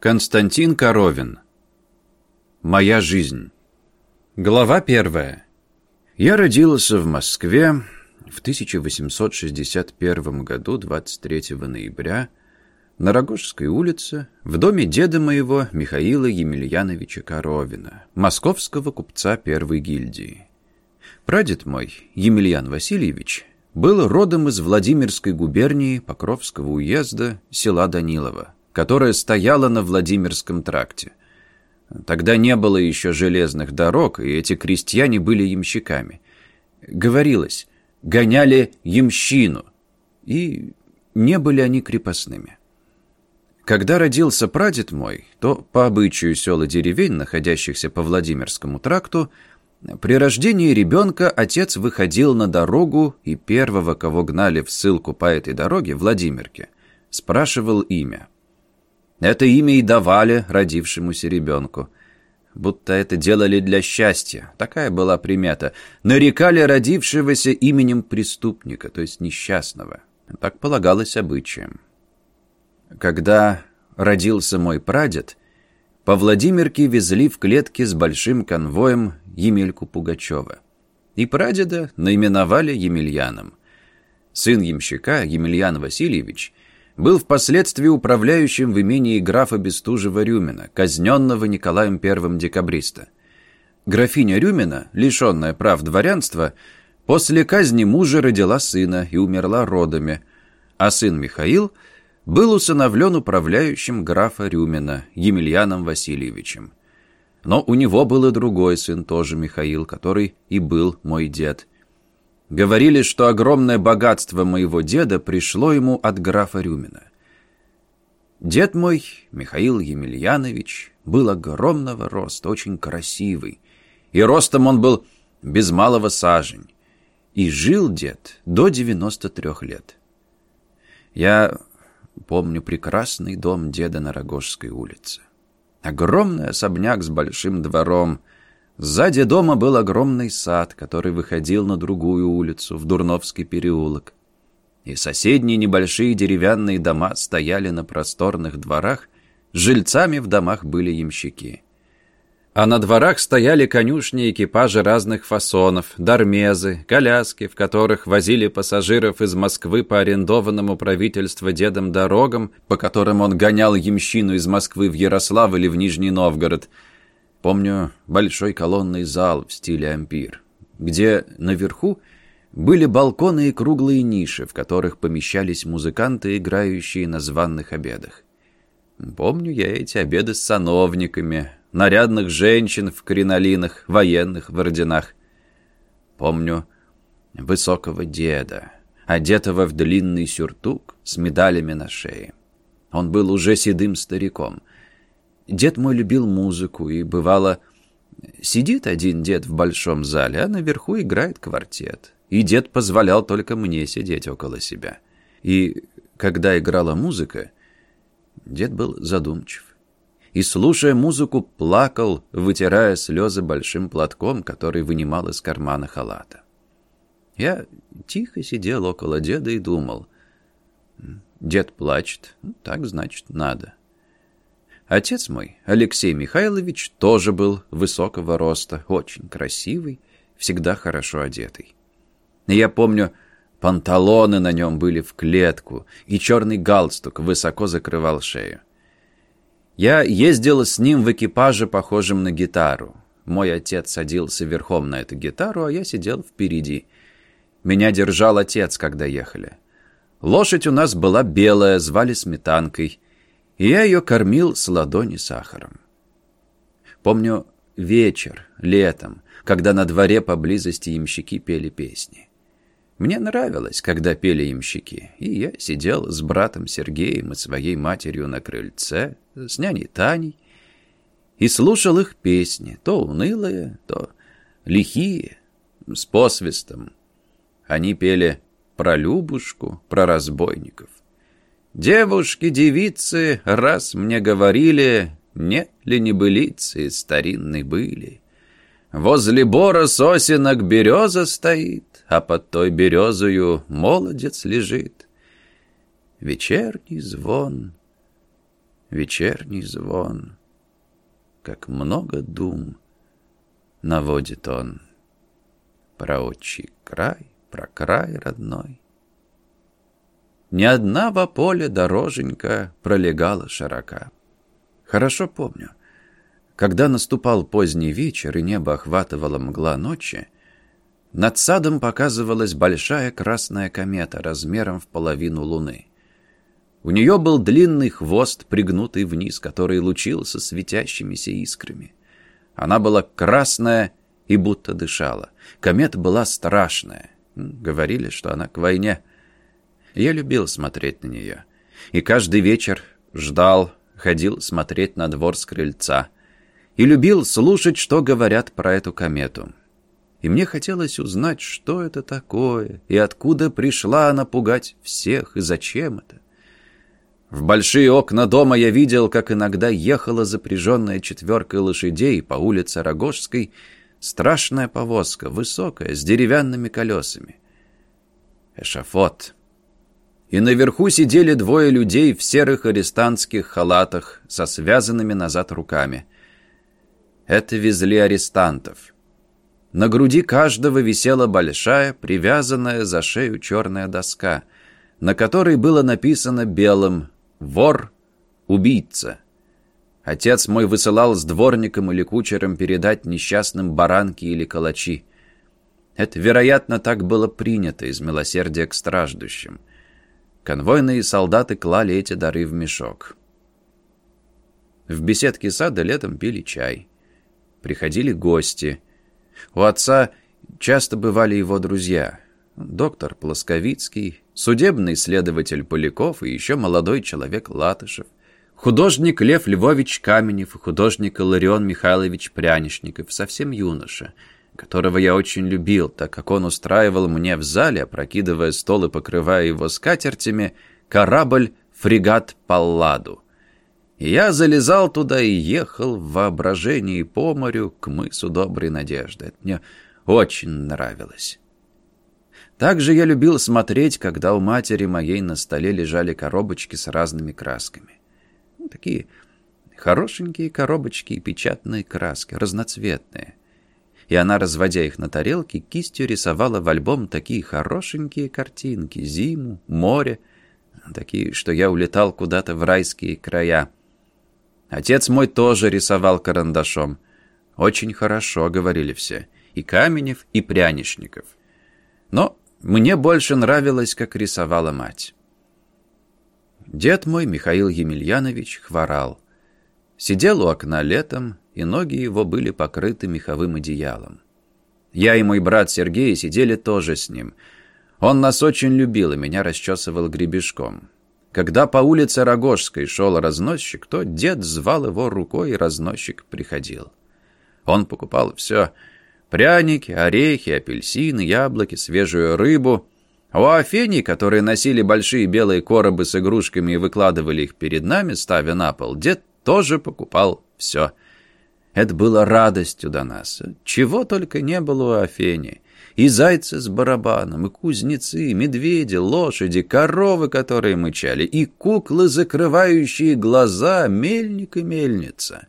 Константин Коровин. Моя жизнь. Глава первая. Я родился в Москве в 1861 году, 23 ноября, на Рогожской улице, в доме деда моего Михаила Емельяновича Коровина, московского купца первой гильдии. Прадед мой, Емельян Васильевич, был родом из Владимирской губернии Покровского уезда села Данилова, которая стояла на Владимирском тракте. Тогда не было еще железных дорог, и эти крестьяне были ямщиками. Говорилось, гоняли ямщину, и не были они крепостными. Когда родился прадед мой, то по обычаю сел и деревень, находящихся по Владимирскому тракту, при рождении ребенка отец выходил на дорогу, и первого, кого гнали в ссылку по этой дороге, Владимирке, спрашивал имя. Это имя и давали родившемуся ребенку. Будто это делали для счастья. Такая была примета. Нарекали родившегося именем преступника, то есть несчастного. Так полагалось обычаем. Когда родился мой прадед, по Владимирке везли в клетке с большим конвоем Емельку Пугачева. И прадеда наименовали Емельяном. Сын ямщика, Емельян Васильевич, был впоследствии управляющим в имении графа Бестужева-Рюмина, казненного Николаем I декабриста. Графиня Рюмина, лишенная прав дворянства, после казни мужа родила сына и умерла родами, а сын Михаил был усыновлен управляющим графа Рюмина, Емельяном Васильевичем. Но у него был и другой сын, тоже Михаил, который и был мой дед – Говорили, что огромное богатство моего деда пришло ему от графа Рюмина. Дед мой, Михаил Емельянович, был огромного роста, очень красивый. И ростом он был без малого сажень. И жил дед до 93 лет. Я помню прекрасный дом деда на Рогожской улице. Огромный особняк с большим двором — Сзади дома был огромный сад, который выходил на другую улицу, в Дурновский переулок. И соседние небольшие деревянные дома стояли на просторных дворах, жильцами в домах были ямщики. А на дворах стояли конюшни экипажи разных фасонов, дармезы, коляски, в которых возили пассажиров из Москвы по арендованному правительство дедом дорогам, по которым он гонял ямщину из Москвы в Ярослав или в Нижний Новгород – Помню большой колонный зал в стиле ампир, где наверху были балконы и круглые ниши, в которых помещались музыканты, играющие на званных обедах. Помню я эти обеды с сановниками, нарядных женщин в кринолинах, военных в орденах. Помню высокого деда, одетого в длинный сюртук с медалями на шее. Он был уже седым стариком — Дед мой любил музыку, и бывало, сидит один дед в большом зале, а наверху играет квартет. И дед позволял только мне сидеть около себя. И когда играла музыка, дед был задумчив. И, слушая музыку, плакал, вытирая слезы большим платком, который вынимал из кармана халата. Я тихо сидел около деда и думал, дед плачет, ну, так значит надо. Отец мой, Алексей Михайлович, тоже был высокого роста, очень красивый, всегда хорошо одетый. Я помню, панталоны на нем были в клетку, и черный галстук высоко закрывал шею. Я ездил с ним в экипаже, похожем на гитару. Мой отец садился верхом на эту гитару, а я сидел впереди. Меня держал отец, когда ехали. Лошадь у нас была белая, звали Сметанкой — и я ее кормил с ладони сахаром. Помню вечер, летом, когда на дворе поблизости ямщики пели песни. Мне нравилось, когда пели ямщики, и я сидел с братом Сергеем и своей матерью на крыльце, с няней Таней, и слушал их песни, то унылые, то лихие, с посвистом. Они пели про Любушку, про разбойников. Девушки-девицы раз мне говорили, нет ли небылицы старинной были. Возле бора сосенок береза стоит, а под той березою молодец лежит. Вечерний звон. вечерний звон, как много дум наводит он про отчий край, про край родной. Ни одна во поле дороженька пролегала широка. Хорошо помню, когда наступал поздний вечер и небо охватывала мгла ночи, над садом показывалась большая красная комета размером в половину луны. У нее был длинный хвост, пригнутый вниз, который лучился светящимися искрами. Она была красная и будто дышала. Комета была страшная. Говорили, что она к войне. Я любил смотреть на нее. И каждый вечер ждал, ходил смотреть на двор с крыльца. И любил слушать, что говорят про эту комету. И мне хотелось узнать, что это такое, и откуда пришла она пугать всех, и зачем это. В большие окна дома я видел, как иногда ехала запряженная четверкой лошадей по улице Рогожской страшная повозка, высокая, с деревянными колесами. Эшафот. И наверху сидели двое людей в серых арестантских халатах со связанными назад руками. Это везли арестантов. На груди каждого висела большая, привязанная за шею черная доска, на которой было написано белым Вор, убийца. Отец мой высылал с дворником или кучером передать несчастным баранки или калачи. Это, вероятно, так было принято из милосердия к страждущим. Конвойные солдаты клали эти дары в мешок. В беседке сада летом пили чай. Приходили гости. У отца часто бывали его друзья. Доктор Плосковицкий, судебный следователь Поляков и еще молодой человек Латышев, художник Лев Львович Каменев и художник Иларион Михайлович Прянишников, совсем юноша, которого я очень любил, так как он устраивал мне в зале, опрокидывая стол и покрывая его скатертями, корабль «Фрегат Палладу». Я залезал туда и ехал в воображении по морю к мысу Доброй Надежды. Это мне очень нравилось. Также я любил смотреть, когда у матери моей на столе лежали коробочки с разными красками. Ну, такие хорошенькие коробочки и печатные краски, разноцветные. И она, разводя их на тарелке, кистью рисовала в альбом такие хорошенькие картинки, зиму, море, такие, что я улетал куда-то в райские края. Отец мой тоже рисовал карандашом. Очень хорошо, говорили все, и Каменев, и Прянишников. Но мне больше нравилось, как рисовала мать. Дед мой, Михаил Емельянович, хворал. Сидел у окна летом, и ноги его были покрыты меховым одеялом. Я и мой брат Сергей сидели тоже с ним. Он нас очень любил и меня расчесывал гребешком. Когда по улице Рогожской шел разносчик, то дед звал его рукой, и разносчик приходил. Он покупал все Пряники, орехи, апельсины, яблоки, свежую рыбу. А у Афений, которые носили большие белые коробы с игрушками и выкладывали их перед нами, ставя на пол, дед тоже покупал все. Это было радостью до нас. Чего только не было у Афени. И зайцы с барабаном, и кузнецы, и медведи, лошади, коровы, которые мычали, и куклы, закрывающие глаза, мельник и мельница.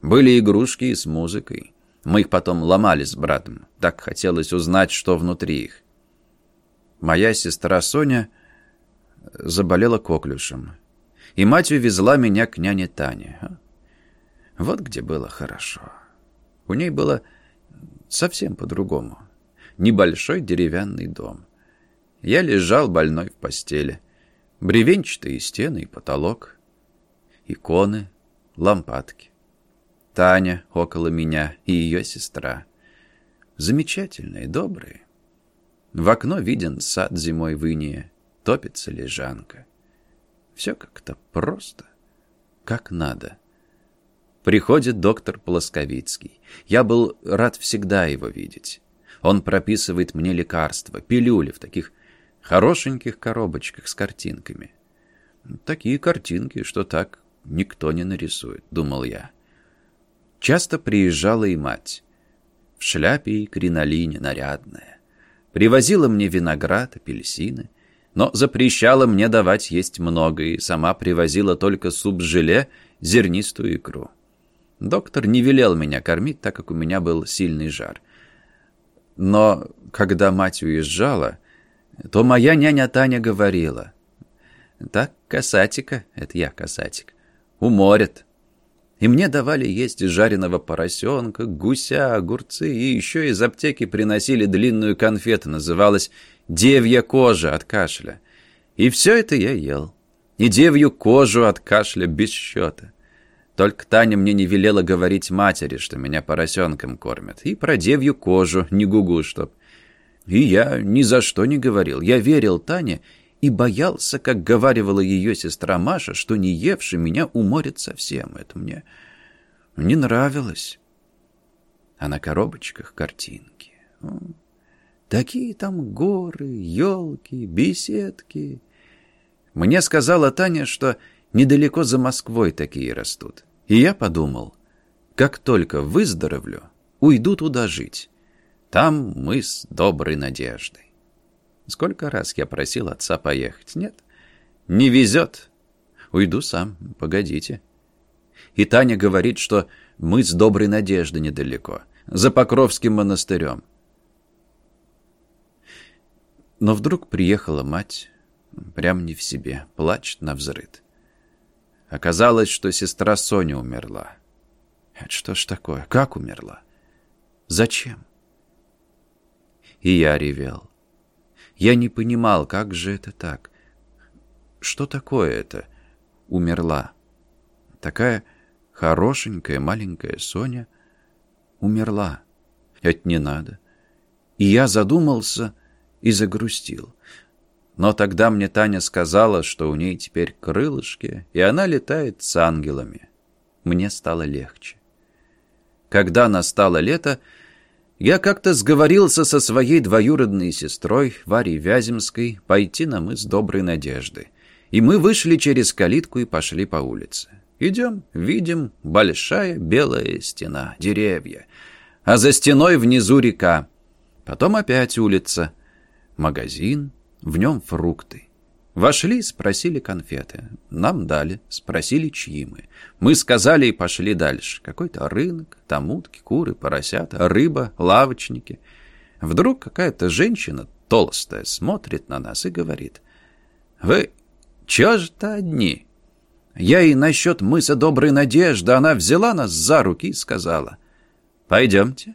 Были игрушки и с музыкой. Мы их потом ломали с братом. Так хотелось узнать, что внутри их. Моя сестра Соня заболела коклюшем. И мать увезла меня к няне Тане. Вот где было хорошо. У ней было совсем по-другому. Небольшой деревянный дом. Я лежал больной в постели. Бревенчатые стены и потолок. Иконы, лампадки. Таня около меня и ее сестра. Замечательные, добрые. В окно виден сад зимой в инее, топится лежанка. Все как-то просто, как надо. Приходит доктор Плосковицкий. Я был рад всегда его видеть. Он прописывает мне лекарства, пилюли в таких хорошеньких коробочках с картинками. Такие картинки, что так никто не нарисует, думал я. Часто приезжала и мать. В шляпе и кринолине нарядная. Привозила мне виноград, апельсины. но запрещала мне давать есть много и сама привозила только суп-желе, зернистую икру. Доктор не велел меня кормить, так как у меня был сильный жар. Но когда мать уезжала, то моя няня Таня говорила, «Так, касатика, это я касатик, уморят». И мне давали есть жареного поросенка, гуся, огурцы, и еще из аптеки приносили длинную конфету, называлась «девья кожа» от кашля. И все это я ел. И девью кожу от кашля без счета. Только Таня мне не велела говорить матери, что меня поросенком кормят. И про девью кожу, не гугу, чтоб. И я ни за что не говорил. Я верил Тане и боялся, как говаривала ее сестра Маша, что не евший меня уморит совсем. Это мне не нравилось. А на коробочках картинки. Такие там горы, елки, беседки. Мне сказала Таня, что недалеко за Москвой такие растут. И я подумал, как только выздоровлю, уйду туда жить. Там мы с доброй надеждой. Сколько раз я просил отца поехать? Нет, не везет. Уйду сам, погодите. И Таня говорит, что мы с Доброй Надежды недалеко, за Покровским монастырем. Но вдруг приехала мать, прям не в себе, плачет на взрыд. Оказалось, что сестра Соня умерла. Это что ж такое? Как умерла? Зачем? И я ревел. Я не понимал, как же это так? Что такое это? Умерла. Такая хорошенькая маленькая Соня умерла. Это не надо. И я задумался и загрустил. Но тогда мне Таня сказала, что у ней теперь крылышки, и она летает с ангелами. Мне стало легче. Когда настало лето, я как-то сговорился со своей двоюродной сестрой, Варей Вяземской, пойти на мыс Доброй Надежды. И мы вышли через калитку и пошли по улице. Идем, видим, большая белая стена, деревья. А за стеной внизу река. Потом опять улица. Магазин, в нем фрукты. Вошли, спросили конфеты. Нам дали, спросили, чьи мы. Мы сказали и пошли дальше. Какой-то рынок, там утки, куры, поросята, рыба, лавочники. Вдруг какая-то женщина толстая смотрит на нас и говорит. «Вы чё же-то одни?» Я и насчет мыса Доброй Надежды она взяла нас за руки и сказала. «Пойдемте».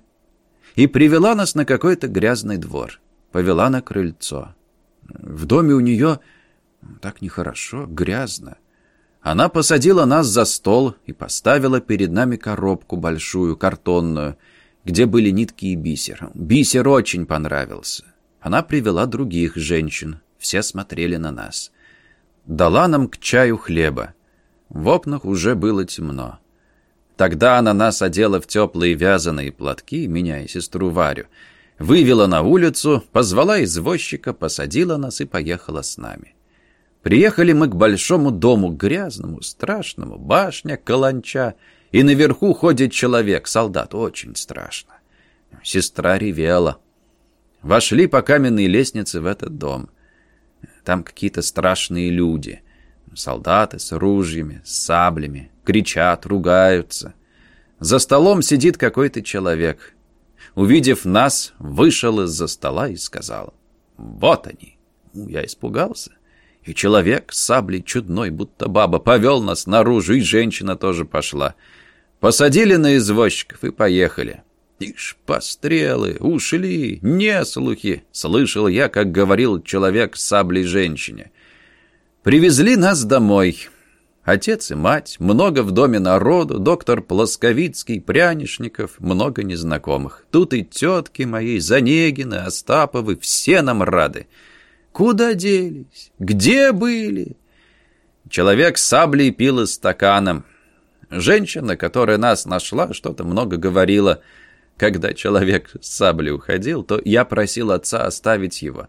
И привела нас на какой-то грязный двор. Повела на крыльцо. В доме у нее так нехорошо, грязно. Она посадила нас за стол и поставила перед нами коробку большую, картонную, где были нитки и бисер. Бисер очень понравился. Она привела других женщин. Все смотрели на нас. Дала нам к чаю хлеба. В окнах уже было темно. Тогда она нас одела в теплые вязаные платки, меня и сестру Варю, вывела на улицу, позвала извозчика, посадила нас и поехала с нами. Приехали мы к большому дому, грязному, страшному, башня, каланча, и наверху ходит человек, солдат, очень страшно. Сестра ревела. Вошли по каменной лестнице в этот дом. Там какие-то страшные люди. Солдаты с ружьями, с саблями, кричат, ругаются. За столом сидит какой-то человек. Увидев нас, вышел из-за стола и сказал, «Вот они». Я испугался. И человек с саблей чудной, будто баба, повел нас наружу, и женщина тоже пошла. Посадили на извозчиков и поехали. Ишь, пострелы, ушли, не слухи, слышал я, как говорил человек с саблей женщине. Привезли нас домой. Отец и мать, много в доме народу, доктор Плосковицкий, Прянишников, много незнакомых. Тут и тетки мои, Занегины, Остаповы, все нам рады. Куда делись? Где были? Человек саблей пил из стакана. Женщина, которая нас нашла, что-то много говорила. Когда человек с саблей уходил, то я просил отца оставить его.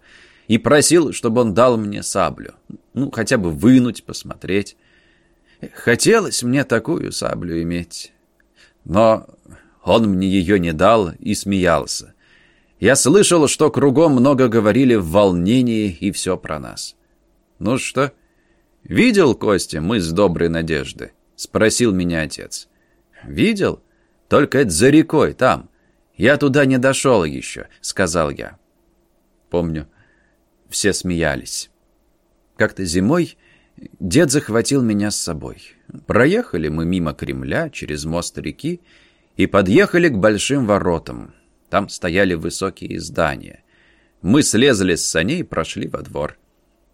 И просил, чтобы он дал мне саблю. Ну, хотя бы вынуть, посмотреть. Хотелось мне такую саблю иметь. Но он мне ее не дал и смеялся. Я слышал, что кругом много говорили в волнении и все про нас. «Ну что, видел, Костя, мы с доброй надежды?» — спросил меня отец. «Видел? Только это за рекой, там. Я туда не дошел еще», — сказал я. Помню, все смеялись. Как-то зимой дед захватил меня с собой. Проехали мы мимо Кремля, через мост реки, и подъехали к большим воротам. Там стояли высокие здания. Мы слезли с саней и прошли во двор.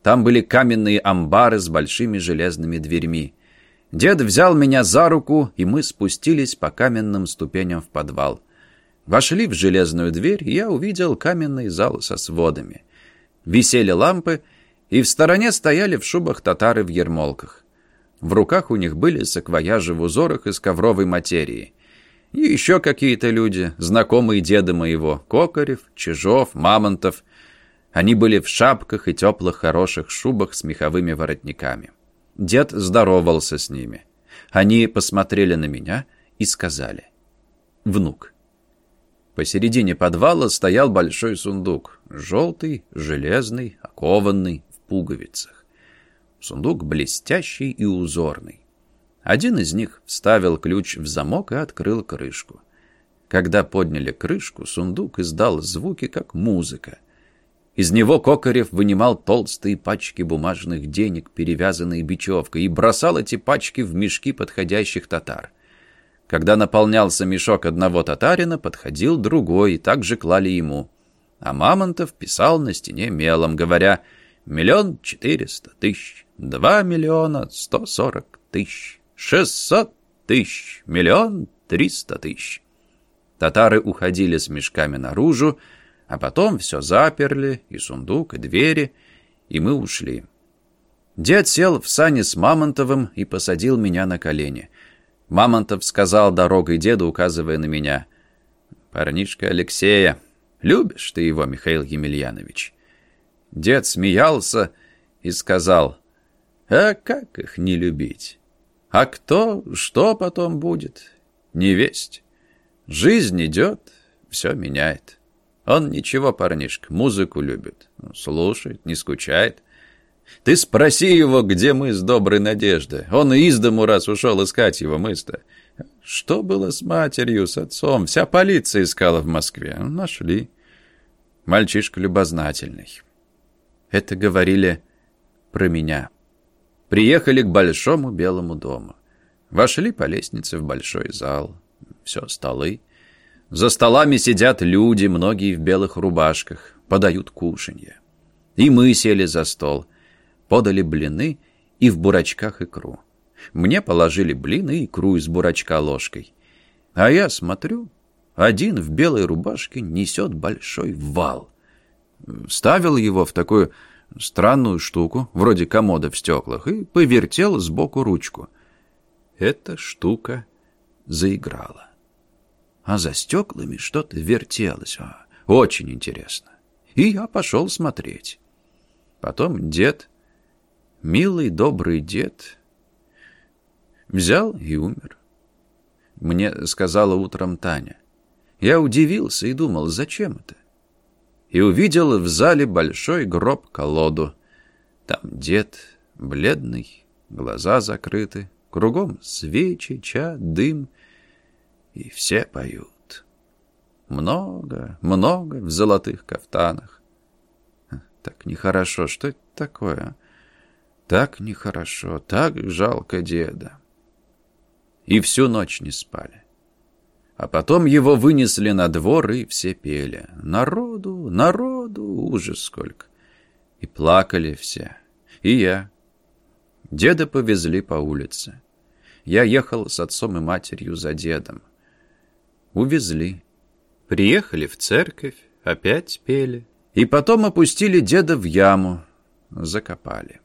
Там были каменные амбары с большими железными дверьми. Дед взял меня за руку, и мы спустились по каменным ступеням в подвал. Вошли в железную дверь, и я увидел каменный зал со сводами. Висели лампы, и в стороне стояли в шубах татары в ермолках. В руках у них были саквояжи в узорах из ковровой материи. И еще какие-то люди, знакомые деда моего, Кокарев, Чижов, Мамонтов. Они были в шапках и теплых хороших шубах с меховыми воротниками. Дед здоровался с ними. Они посмотрели на меня и сказали «Внук». Посередине подвала стоял большой сундук, желтый, железный, окованный, пуговицах. Сундук блестящий и узорный. Один из них вставил ключ в замок и открыл крышку. Когда подняли крышку, сундук издал звуки, как музыка. Из него Кокарев вынимал толстые пачки бумажных денег, перевязанные бечевкой, и бросал эти пачки в мешки подходящих татар. Когда наполнялся мешок одного татарина, подходил другой, и также клали ему. А Мамонтов писал на стене мелом, говоря «Миллион четыреста тысяч, два миллиона сто сорок тысяч». Шестьсот тысяч, миллион триста тысяч. Татары уходили с мешками наружу, а потом все заперли, и сундук, и двери, и мы ушли. Дед сел в сани с Мамонтовым и посадил меня на колени. Мамонтов сказал дорогой деду, указывая на меня. «Парнишка Алексея, любишь ты его, Михаил Емельянович?» Дед смеялся и сказал, «А как их не любить?» А кто, что потом будет? Не весть. Жизнь идет, все меняет. Он ничего, парнишка, музыку любит. Слушает, не скучает. Ты спроси его, где мы с доброй надежды. Он из дому раз ушел искать его мы-то. Что было с матерью, с отцом? Вся полиция искала в Москве. Нашли. Мальчишка любознательный. Это говорили про меня. Приехали к большому белому дому. Вошли по лестнице в большой зал. Все, столы. За столами сидят люди, многие в белых рубашках, подают кушанье. И мы сели за стол. Подали блины и в бурачках икру. Мне положили блины и икру из бурачка ложкой. А я смотрю, один в белой рубашке несет большой вал. Ставил его в такую странную штуку, вроде комода в стеклах, и повертел сбоку ручку. Эта штука заиграла. А за стеклами что-то вертелось. А, очень интересно. И я пошел смотреть. Потом дед, милый добрый дед, взял и умер. Мне сказала утром Таня. Я удивился и думал, зачем это? И увидел в зале большой гроб-колоду. Там дед, бледный, глаза закрыты, кругом свечи, ча, дым, и все поют. Много, много в золотых кафтанах. Так нехорошо, что это такое? Так нехорошо, так жалко деда. И всю ночь не спали. А потом его вынесли на двор, и все пели. Народу, народу, ужас сколько. И плакали все. И я. Деда повезли по улице. Я ехал с отцом и матерью за дедом. Увезли. Приехали в церковь, опять пели. И потом опустили деда в яму, закопали.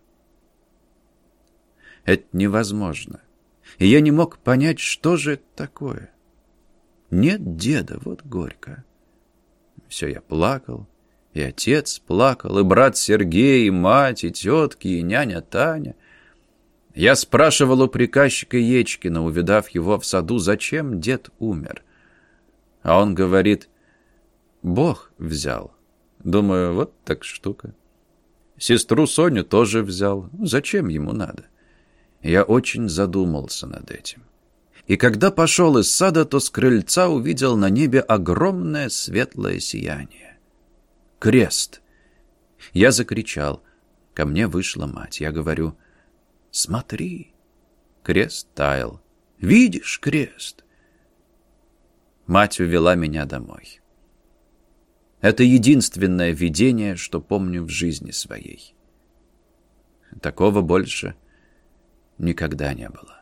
Это невозможно. И я не мог понять, что же это такое. Нет деда, вот горько. Все я плакал, и отец плакал, и брат Сергей, и мать, и тетки, и няня Таня. Я спрашивал у приказчика Ечкина, увидав его в саду, зачем дед умер. А он говорит, Бог взял. Думаю, вот так штука. Сестру Соню тоже взял. Зачем ему надо? Я очень задумался над этим. И когда пошел из сада, то с крыльца увидел на небе огромное светлое сияние. Крест. Я закричал. Ко мне вышла мать. Я говорю, смотри. Крест таял. Видишь крест? Мать увела меня домой. Это единственное видение, что помню в жизни своей. Такого больше никогда не было.